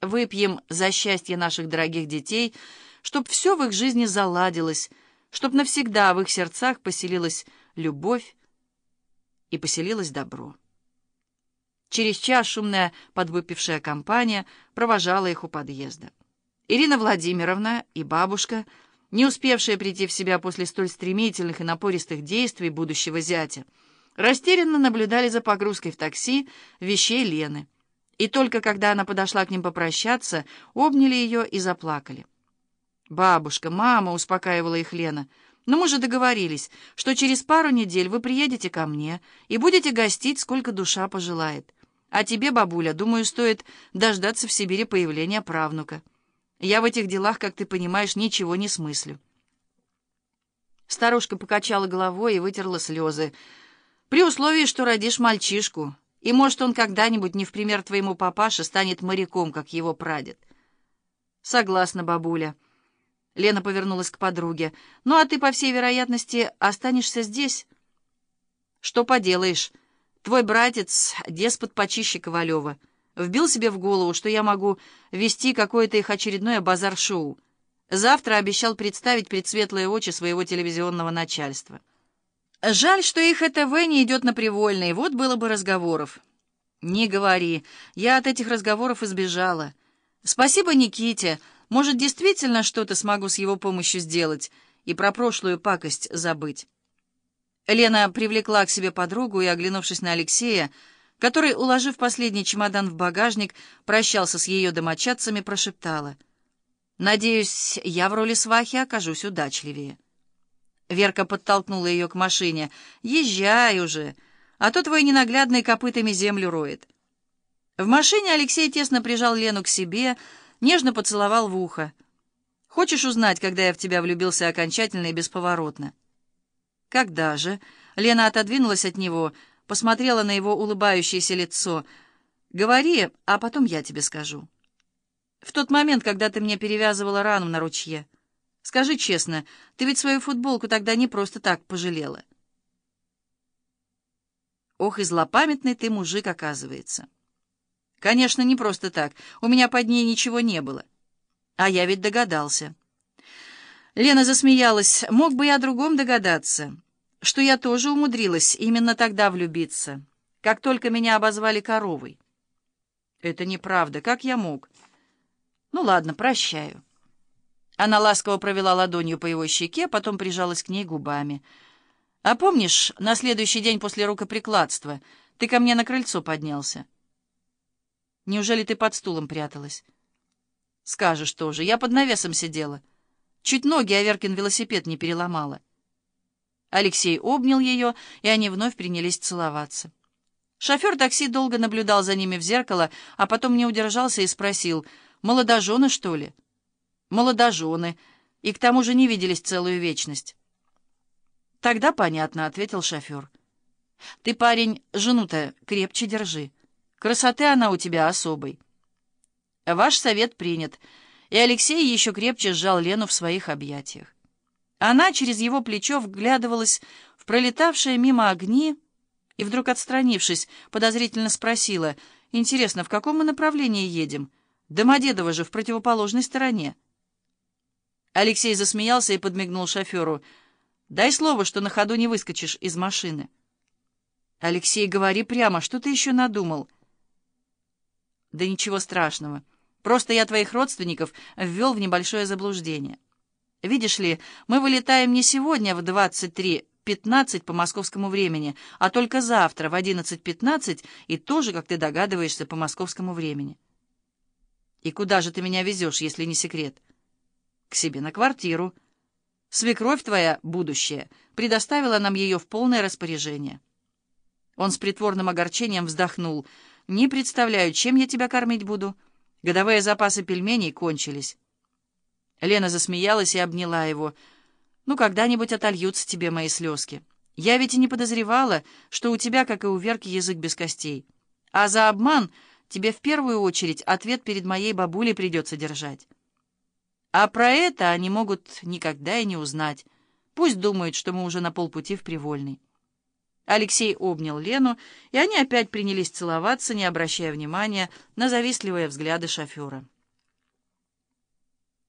Выпьем за счастье наших дорогих детей, чтоб все в их жизни заладилось, чтоб навсегда в их сердцах поселилась любовь и поселилось добро. Через час шумная подвыпившая компания провожала их у подъезда. Ирина Владимировна и бабушка, не успевшие прийти в себя после столь стремительных и напористых действий будущего зятя, растерянно наблюдали за погрузкой в такси вещей Лены. И только когда она подошла к ним попрощаться, обняли ее и заплакали. «Бабушка, мама», — успокаивала их Лена, — «но мы же договорились, что через пару недель вы приедете ко мне и будете гостить, сколько душа пожелает. А тебе, бабуля, думаю, стоит дождаться в Сибири появления правнука. Я в этих делах, как ты понимаешь, ничего не смыслю». Старушка покачала головой и вытерла слезы. «При условии, что родишь мальчишку, и, может, он когда-нибудь, не в пример твоему папаше, станет моряком, как его прадед». «Согласна, бабуля». Лена повернулась к подруге. «Ну, а ты, по всей вероятности, останешься здесь?» «Что поделаешь?» Твой братец, деспот почище Ковалева, вбил себе в голову, что я могу вести какое-то их очередное базар-шоу. Завтра обещал представить предсветлые очи своего телевизионного начальства. Жаль, что их ЭТВ не идет на привольный, вот было бы разговоров. Не говори, я от этих разговоров избежала. Спасибо Никите, может, действительно что-то смогу с его помощью сделать и про прошлую пакость забыть. Лена привлекла к себе подругу и, оглянувшись на Алексея, который, уложив последний чемодан в багажник, прощался с ее домочадцами, прошептала. «Надеюсь, я в роли свахи окажусь удачливее». Верка подтолкнула ее к машине. «Езжай уже, а то твой ненаглядный копытами землю роет». В машине Алексей тесно прижал Лену к себе, нежно поцеловал в ухо. «Хочешь узнать, когда я в тебя влюбился окончательно и бесповоротно?» «Когда же?» Лена отодвинулась от него, посмотрела на его улыбающееся лицо. «Говори, а потом я тебе скажу». «В тот момент, когда ты мне перевязывала рану на ручье. Скажи честно, ты ведь свою футболку тогда не просто так пожалела». «Ох, и злопамятный ты мужик, оказывается». «Конечно, не просто так. У меня под ней ничего не было. А я ведь догадался». Лена засмеялась. «Мог бы я о другом догадаться, что я тоже умудрилась именно тогда влюбиться, как только меня обозвали коровой». «Это неправда. Как я мог?» «Ну ладно, прощаю». Она ласково провела ладонью по его щеке, потом прижалась к ней губами. «А помнишь, на следующий день после рукоприкладства ты ко мне на крыльцо поднялся?» «Неужели ты под стулом пряталась?» «Скажешь тоже. Я под навесом сидела». Чуть ноги Аверкин велосипед не переломала. Алексей обнял ее, и они вновь принялись целоваться. Шофер такси долго наблюдал за ними в зеркало, а потом не удержался и спросил, «Молодожены, что ли?» «Молодожены, и к тому же не виделись целую вечность». «Тогда понятно», — ответил шофер. «Ты, парень, жену-то крепче держи. Красоты она у тебя особой». «Ваш совет принят» и Алексей еще крепче сжал Лену в своих объятиях. Она через его плечо вглядывалась в пролетавшие мимо огни и, вдруг отстранившись, подозрительно спросила, «Интересно, в каком мы направлении едем? Домодедово же в противоположной стороне». Алексей засмеялся и подмигнул шоферу. «Дай слово, что на ходу не выскочишь из машины». «Алексей, говори прямо, что ты еще надумал?» «Да ничего страшного». Просто я твоих родственников ввел в небольшое заблуждение. Видишь ли, мы вылетаем не сегодня в 23.15 по московскому времени, а только завтра в 11.15 и тоже, как ты догадываешься, по московскому времени. И куда же ты меня везешь, если не секрет? К себе на квартиру. Свекровь твоя, будущее, предоставила нам ее в полное распоряжение. Он с притворным огорчением вздохнул. «Не представляю, чем я тебя кормить буду». Годовые запасы пельменей кончились. Лена засмеялась и обняла его. «Ну, когда-нибудь отольются тебе мои слезки. Я ведь и не подозревала, что у тебя, как и у Верки, язык без костей. А за обман тебе в первую очередь ответ перед моей бабулей придется держать. А про это они могут никогда и не узнать. Пусть думают, что мы уже на полпути в Привольный. Алексей обнял Лену, и они опять принялись целоваться, не обращая внимания на завистливые взгляды шофера.